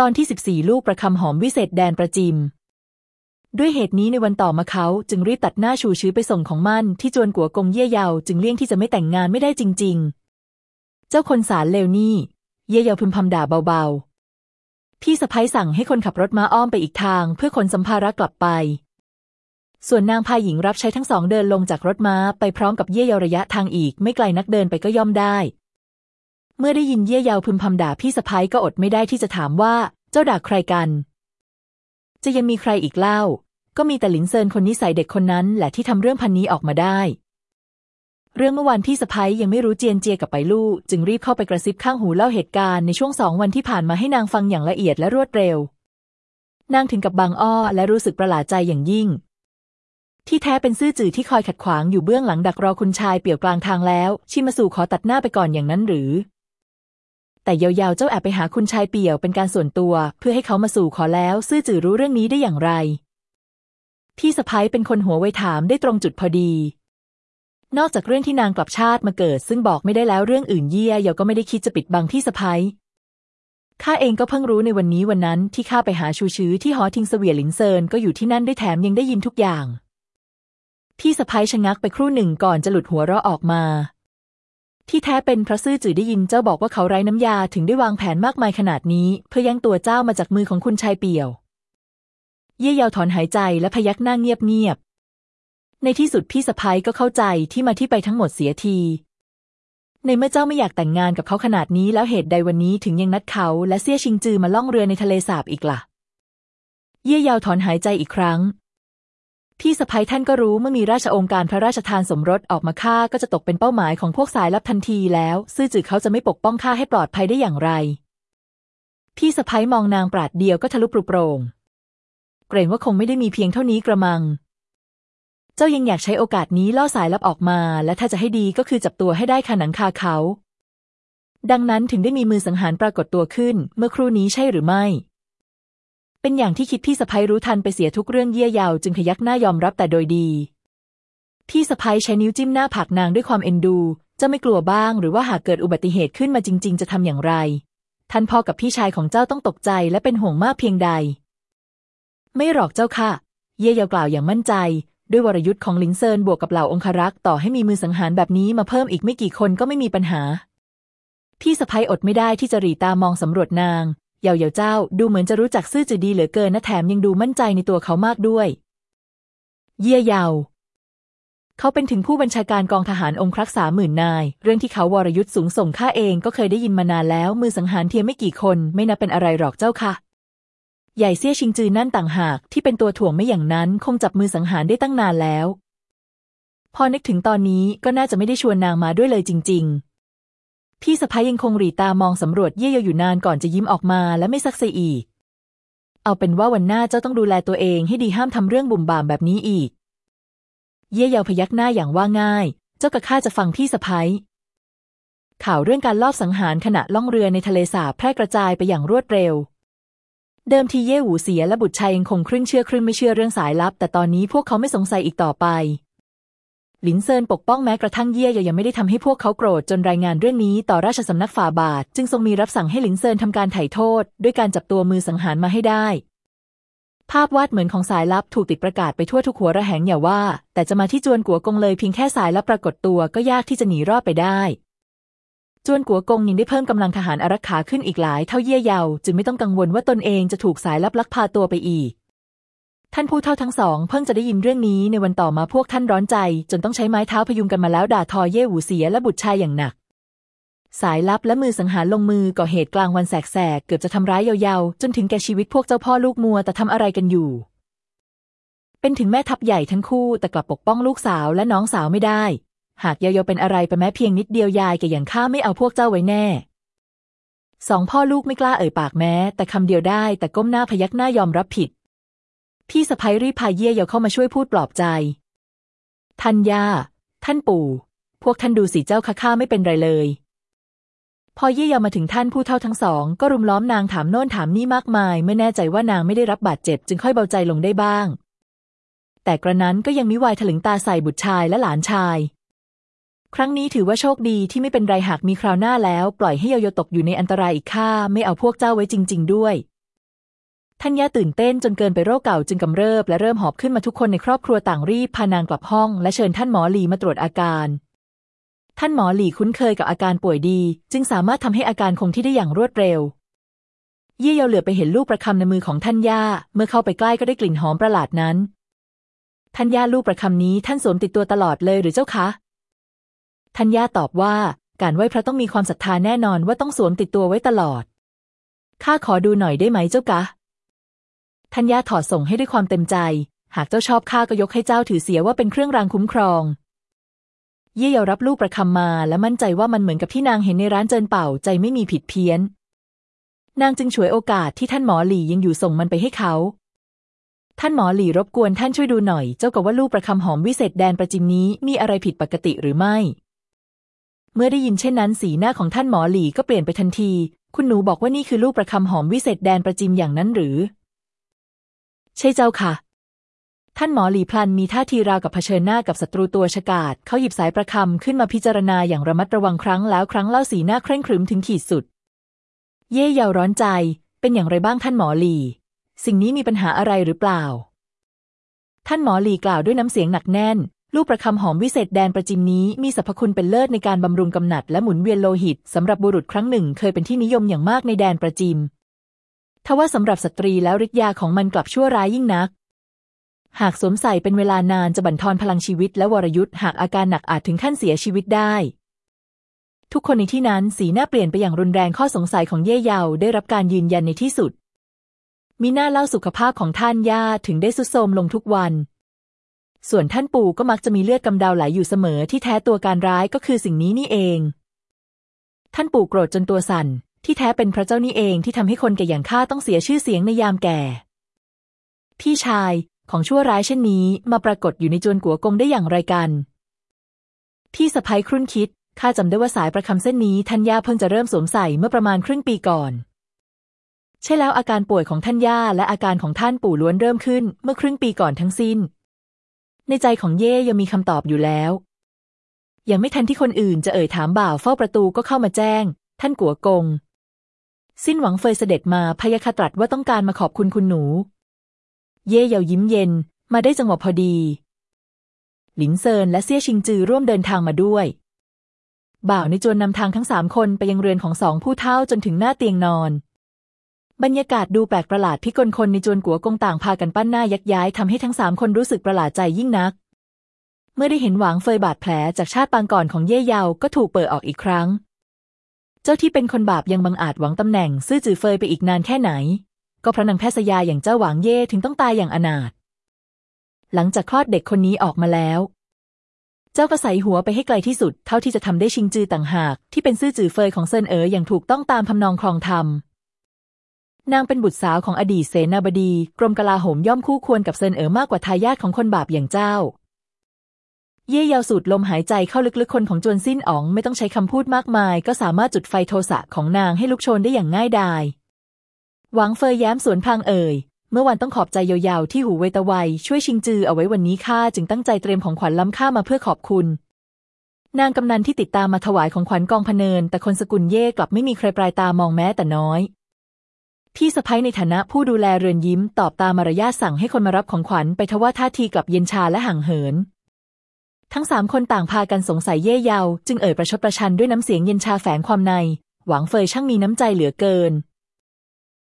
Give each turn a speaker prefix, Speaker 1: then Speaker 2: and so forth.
Speaker 1: ตอนที่ 14 ลูกประคำหอมวิเศษแดนประจิม ด้วยเหตุนี้ในวันต่อมาเขาจึงรีบตัดหน้าชูชื้อไปส่งของมั่นที่จวนกัวกงเย่เยาจึงเลี่ยงที่จะไม่แต่งงานไม่ได้จริง ๆ เจ้าคนสารเลวนี่ เย่เยาพึมพำด่าเบาๆ พี่สะพ้ยสั่งให้คนขับรถม้าอ้อมไปอีกทาง เพื่อขนสัมภาระกลับไป ส่วนนางพายหญิงรับใช้ทั้งสองเดินลงจากรถม้าไปพร้อมกับเย่เยาระยะทางอีก ไม่ไกลนักเดินไปก็ย่อมได้ เมื่อได้ยินเย่เยาวพึมพำด่าพี่สะพ้ยก็อดไม่ได้ที่จะถามว่า เจ้าด่าใครกัน จะยังมีใครอีกเล่า ก็มีแต่หลินเซินคนนิสัยเด็กคนนั้นแหละที่ทำเรื่องพันนี้ออกมาได้ เรื่องเมื่อวานพี่สะพ้ยยังไม่รู้เจียนเจียกับไปลู่จึงรีบเข้าไปกระซิบข้างหูเล่าเหตุการณ์ในช่วงสองวันที่ผ่านมาให้นางฟังอย่างละเอียดและรวดเร็ว นางถึงกับบางอ้อและรู้สึกประหลาดใจอย่างยิ่งที่แท้เป็นซื่อจื่อที่คอยขัดขวางอยู่เบื้องหลังดักรอคุณชายเปี่ยวกลางทางแล้ว ชิมาสู่ขอตัดหน้าไปก่อนอย่างนั้นหรือ แต่ยาวๆเจ้าแอบไปหาคุณชายเปี่ยวเป็นการส่วนตัว เพื่อให้เขามาสู่ขอแล้ว ซื่อจื่อรู้เรื่องนี้ได้อย่างไร พี่สะพ้ยเป็นคนหัวไวถามได้ตรงจุดพอดี นอกจากเรื่องที่นางกลับชาติมาเกิด ซึ่งบอกไม่ได้แล้วเรื่องอื่นเยี่ยยาก็ไม่ได้คิดจะปิดบังพี่สะพ้ยข้าเองก็เพิ่งรู้ในวันนี้วันนั้นที่ข้าไปหาชูชื้อที่หอทิงเสวียหลินเซินก็อยู่ที่นั่นได้แถมยังได้ยินทุกอย่าง พี่สะพ้ยชะงักไปครู่หนึ่งก่อนจะหลุดหัวเราะออกมา ที่แท้เป็นพระซื่อจื่อได้ยินเจ้าบอกว่าเขาไร้น้ำยาถึงได้วางแผนมากมายขนาดนี้ เพื่อแย่งตัวเจ้ามาจากมือของคุณชายเปี่ยว เย่เยาวถอนหายใจและพยักหน้าเงียบๆในที่สุดพี่สะพ้ยก็เข้าใจที่มาที่ไปทั้งหมดเสียที ในเมื่อเจ้าไม่อยากแต่งงานกับเขาขนาดนี้แล้วเหตุใดวันนี้ถึงยังนัดเขาและเสี่ยชิงจือมาล่องเรือในทะเลสาบอีกละ่ะ เย่เยาวถอนหายใจอีกครั้ง พี่สะพ้ยท่านก็รู้เมื่อมีราชองค์การพระราชทานสมรสออกมาฆ่าก็จะตกเป็นเป้าหมายของพวกสายลับทันทีแล้ว ซื่อจือเขาจะไม่ปกป้องข้าให้ปลอดภัยได้อย่างไร พี่สะพ้ยมองนางปราดเดียวก็ทะลุปรุโปรง เกรงว่าคงไม่ได้มีเพียงเท่านี้กระมัง เจ้ายังอยากใช้โอกาสนี้ล่อสายลับออกมา และถ้าจะให้ดีก็คือจับตัวให้ได้คาหนังคาเขา ดังนั้นถึงได้มีมือสังหารปรากฏตัวขึ้น เมื่อครู่นี้ใช่หรือไม่ เป็นอย่างที่คิดพี่สะพ้ยรู้ทันไปเสียทุกเรื่องเยี่ยยาวจึงพยักหน้ายอมรับแต่โดยดี พี่สะพ้ยใช้นิ้วจิ้มหน้าผากนางด้วยความเอ็นดู จะไม่กลัวบ้าง หรือว่าหากเกิดอุบัติเหตุขึ้นมาจริง ๆ จะทำอย่างไร ท่านพ่อกับพี่ชายของเจ้าต้องตกใจและเป็นห่วงมากเพียงใด ไม่หรอกเจ้าค่ะ เย่ยาวกล่าวอย่างมั่นใจ ด้วยวรยุทธ์ของลิงเซินบวกกับเหล่าองครักษ์ต่อให้มีมือสังหารแบบนี้มาเพิ่มอีกไม่กี่คนก็ไม่มีปัญหาพี่สะพ้ยอดไม่ได้ที่จะรีตามองสำรวจนาง เยาเยาเจ้าดูเหมือนจะรู้จักซื่อจือดีเหลือเกินนะแถมยังดูมั่นใจในตัวเขามากด้วย เยี่ยเยา เขาเป็นถึงผู้บัญชาการกองทหารองครักษาหมื่นนาย เรื่องที่เขาวรยุทธ์สูงส่งข้าเองก็เคยได้ยินมานานแล้ว มือสังหารเทียมไม่กี่คนไม่นับเป็นอะไรหรอกเจ้าค่ะ ใหญ่เซี่ยชิงจือนั่นต่างหากที่เป็นตัวถ่วงไม่อย่างนั้น คงจับมือสังหารได้ตั้งนานแล้ว พอนึกถึงตอนนี้ก็น่าจะไม่ได้ชวนนางมาด้วยเลยจริง ๆ พี่สะพ้ยยังคงหรีตามองสำรวจเย่เยอยู่นานก่อนจะยิ้มออกมาและไม่ซักเซอีก เอาเป็นว่าวันหน้าเจ้าต้องดูแลตัวเองให้ดีห้ามทำเรื่องบุ่มบามแบบนี้อีก เย่เยาพยักหน้าอย่างว่าง่าย เจ้ากับข้าจะฟังพี่สะพ้ยข่าวเรื่องการลอบสังหารขณะล่องเรือในทะเลสาบแพร่กระจายไปอย่างรวดเร็ว เดิมทีเย่หูเสียและบุตรชายยังคงครึ่งเชื่อครึ่งไม่เชื่อเรื่องสายลับ แต่ตอนนี้พวกเขาไม่สงสัยอีกต่อไป ลินเซินปกป้องแม้กระทั่งเย่ยยังไม่ได้ทำให้พวกเขาโกรธจนรายงานเรื่องนี้ต่อราชสำนักฝ่าบาท จึงทรงมีรับสั่งให้ลินเซินทำการไถ่โทษ ด้วยการจับตัวมือสังหารมาให้ได้ ภาพวาดเหมือนของสายลับถูกติดประกาศไปทั่วทุกหัวระแหงอย่าว่า แต่จะมาที่จวนกัวกงเลยเพียงแค่สายลับปรากฏตัวก็ยากที่จะหนีรอดไปได้จวนกัวกงยังได้เพิ่มกำลังทหารอารักขาขึ้นอีกหลายเท่าเย่เยา จึงไม่ต้องกังวลว่าตนเองจะถูกสายลับลักพาตัวไปอีก ท่านผู้เท่าทั้งสองเพิ่งจะได้ยินเรื่องนี้ในวันต่อมาพวกท่านร้อนใจ จนต้องใช้ไม้เท้าพยุงกันมาแล้วด่าทอเย่หูเสียและบุตรชายอย่างหนัก สายลับและมือสังหารลงมือก่อเหตุกลางวันแสกๆเกือบจะทำร้ายยาวๆ จนถึงแก่ชีวิตพวกเจ้าพ่อลูกมัวแต่ทำอะไรกันอยู่ เป็นถึงแม่ทัพใหญ่ทั้งคู่แต่กลับปกป้องลูกสาวและน้องสาวไม่ได้ หากยาวๆเป็นอะไรไปแม้เพียงนิดเดียวยายแกอย่างข้าไม่เอาพวกเจ้าไว้แน่สองพ่อลูกไม่กล้าเอ่ยปากแม้ แต่คำเดียวได้แต่ก้มหน้าพยักหน้ายอมรับผิด พี่สะพ้ยรีพายเย่เยาเข้ามาช่วยพูดปลอบใจท่านย่า ท่านปู่ พวกท่านดูสิเจ้าข้าข้าไม่เป็นไรเลย พอเย่เยามาถึงท่านผู้เท่าทั้งสอง ก็รุมล้อมนางถามโน่นถามนี่มากมาย เมื่อแน่ใจว่านางไม่ได้รับบาดเจ็บ จึงค่อยเบาใจลงได้บ้าง แต่กระนั้นก็ยังมิวายถลึงตาใส่บุตรชายและหลานชาย ครั้งนี้ถือว่าโชคดีที่ไม่เป็นไรหากมีคราวหน้าแล้ว ปล่อยให้เยาโยตกอยู่ในอันตรายอีกข้าไม่เอาพวกเจ้าไว้จริง ๆ ด้วย ท่านย่าตื่นเต้นจนเกินไปโรคเก่าจึงกำเริบและเริ่มหอบขึ้นมาทุกคนในครอบครัวต่างรีบพานางกลับห้อง และเชิญท่านหมอหลีมาตรวจอาการ ท่านหมอหลีคุ้นเคยกับอาการป่วยดี จึงสามารถทำให้อาการคงที่ได้อย่างรวดเร็ว เยี่เยาเหลือไปเห็นลูกประคำในมือของท่านย่าเมื่อเข้าไปใกล้ก็ได้กลิ่นหอมประหลาดนั้น ท่านย่าลูกประคำนี้ท่านสวมติดตัวตลอดเลยหรือเจ้าคะท่านย่าตอบว่า การไหว้พระต้องมีความศรัทธาแน่นอนว่าต้องสวมติดตัวไว้ตลอดข้าขอดูหน่อยได้ไหมเจ้ากะ ท่านย่าถอดส่งให้ด้วยความเต็มใจ หากเจ้าชอบข้าก็ยกให้เจ้าถือเสียว่าเป็นเครื่องรางคุ้มครอง เย่เยารับลูกประคำมาและมั่นใจว่ามันเหมือนกับที่นางเห็นในร้านเจินเป่าใจไม่มีผิดเพี้ยน นางจึงฉวยโอกาสที่ท่านหมอหลี่ยังอยู่ส่งมันไปให้เขา ท่านหมอหลี่รบกวนท่านช่วยดูหน่อย เจ้ากับว่าลูกประคำหอมวิเศษแดนประจิมนี้มีอะไรผิดปกติหรือไม่ เมื่อได้ยินเช่นนั้นสีหน้าของท่านหมอหลี่ก็เปลี่ยนไปทันที คุณหนูบอกว่านี่คือลูกประคำหอมวิเศษแดนประจิมอย่างนั้นหรือ ใช่เจ้าค่ะ ท่านหมอหลีพลันมีท่าทีราวกับเผชิญหน้ากับศัตรูตัวฉกาจเขาหยิบสายประคำขึ้นมาพิจารณาอย่างระมัดระวังครั้งแล้วครั้งเล่าสีหน้าเคร่งครึมถึงขีดสุด เย่เยาร้อนใจ เป็นอย่างไรบ้างท่านหมอหลี สิ่งนี้มีปัญหาอะไรหรือเปล่า ท่านหมอหลีกล่าวด้วยน้ำเสียงหนักแน่นลูกประคำหอมวิเศษแดนประจิมนี้มีสรรพคุณเป็นเลิศในการบำรุงกำหนัดและหมุนเวียนโลหิตสำหรับบุรุษครั้งหนึ่งเคยเป็นที่นิยมอย่างมากในแดนประจิม ทว่าสำหรับสตรีแล้วฤทธิ์ยาของมันกลับชั่วร้ายยิ่งนัก หากสวมใส่เป็นเวลานานจะบั่นทอนพลังชีวิตและวรยุทธ์หากอาการหนักอาจถึงขั้นเสียชีวิตได้ ทุกคนในที่นั้นสีหน้าเปลี่ยนไปอย่างรุนแรงข้อสงสัยของเย่เยาได้รับการยืนยันในที่สุด มีหน้าเล่าสุขภาพของท่านย่าถึงได้สุดโทมลงทุกวันส่วนท่านปู่ก็มักจะมีเลือดกำเดาไหลอยู่เสมอที่แท้ตัวการร้ายก็คือสิ่งนี้นี่เอง ท่านปู่โกรธจนตัวสั่น ที่แท้เป็นพระเจ้านี่เองที่ทำให้คนแก่อย่างข้าต้องเสียชื่อเสียงในยามแก่ พี่ชายของชั่วร้ายเช่นนี้มาปรากฏอยู่ในจวนกัวกงได้อย่างไรกันพี่สะพ้ยครุ่นคิดข้าจำได้ว่าสายประคำเส้นนี้ท่านย่าเพิ่งจะเริ่มสวมใส่เมื่อประมาณครึ่งปีก่อน ใช่แล้วอาการป่วยของท่านย่าและอาการของท่านปู่ล้วนเริ่มขึ้นเมื่อครึ่งปีก่อนทั้งสิ้น ในใจของเย่ยังมีคำตอบอยู่แล้วยังไม่ทันที่คนอื่นจะเอ่ยถามบ่าวเฝ้าประตูก็เข้ามาแจ้ง ท่านกัวกง สิ้นหวังเฟยเสด็จมาพยาคตรัสว่าต้องการมาขอบคุณคุณหนู เย่เยายิ้มเย็น มาได้จังหวะพอดี หลินเซินและเซี่ยชิงจือร่วมเดินทางมาด้วย บ่าวในจวนนำทางทั้งสามคนไปยังเรือนของสองผู้เฒ่าจนถึงหน้าเตียงนอน บรรยากาศดูแปลกประหลาดพิกลคนในจวนกัวกงต่างพากันปั้นหน้ายักย้ายทำให้ทั้งสามคนรู้สึกประหลาดใจยิ่งนัก เมื่อได้เห็นหวางเฟยบาดแผลจากชาติปางก่อนของเย่เยาก็ถูกเปิดออกอีกครั้ง เจ้าที่เป็นคนบาปยังบังอาจหวังตำแหน่ง ซื่อจือเฟยไปอีกนานแค่ไหน ก็พระนางแพทย์สยาอย่างเจ้าหวางเย่ถึงต้องตายอย่างอนาถหลังจากคลอดเด็กคนนี้ออกมาแล้ว เจ้าก็ใส่หัวไปให้ไกลที่สุด เท่าที่จะทำได้ชิงจือต่างหาก ที่เป็นซื่อจือเฟยของเซินเอ๋ออย่างถูกต้องตามพำนองครองธรรมนางเป็นบุตรสาวของอดีตเสนาบดี กรมกลาโหมย่อมคู่ควรกับเซินเอ๋อมากกว่าทายาทของคนบาปอย่างเจ้า เย่เยาสูดลมหายใจเข้าลึกๆคนของจวนสิ้นอ๋องไม่ต้องใช้คำพูดมากมาย ก็สามารถจุดไฟโทสะของนางให้ลุกโชนได้อย่างง่ายดายหวังเฟยแย้มสวนพางเอ่ย เมื่อวันต้องขอบใจยาวๆที่หูเวตะไวช่วยชิงจือเอาไว้วันนี้ข้าจึงตั้งใจเตรียมของขวัญล้ำค่ามาเพื่อขอบคุณ นางกำนันที่ติดตามมาถวายของขวัญกองพเนิน แต่คนสกุลเย่กลับไม่มีใครปลายตามองแม้แต่น้อยพี่สะพ้ยในฐานะผู้ดูแลเรือนยิ้มตอบตามมารยาทสั่งให้คนมารับของขวัญไปทว่าท่าทีกลับเย็นชาและห่างเหิน ทั้งสามคนต่างพากันสงสัยเย่เยา จึงเอ่ยประชดประชันด้วยน้ำเสียงเย็นชาแฝงความใน หวังเฟยช่างมีน้ำใจเหลือเกิน